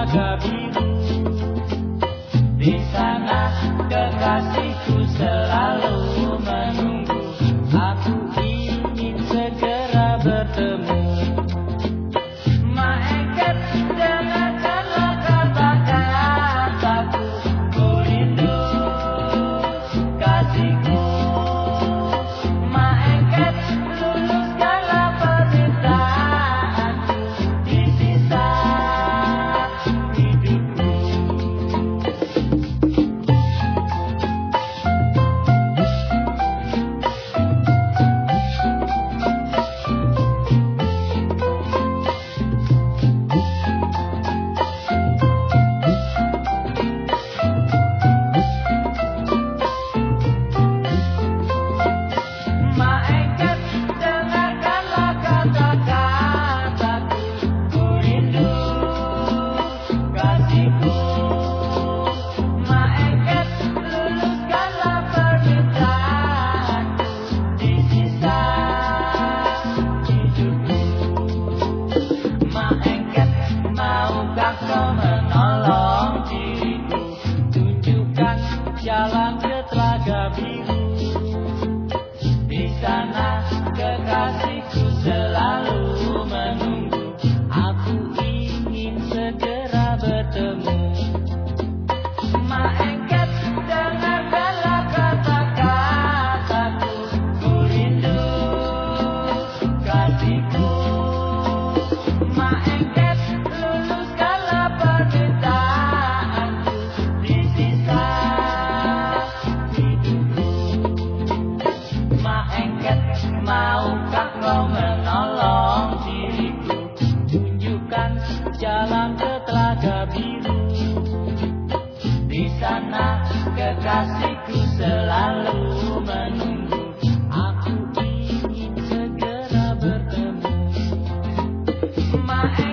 dermaga biru di sana kekasihku selalu menunggu. Aku ingin segera bertemu. Maeket dengarkanlah kata kataku ku rindu kasihku. jalan ke telaga biru. Di sana kekasihku selalu menunggu. Aku ingin segera bertemu. Malaikat dengar kata-kataku. Rindu kasihku. kekasihku selalu menunggu. Aku ingin segera bertemu. My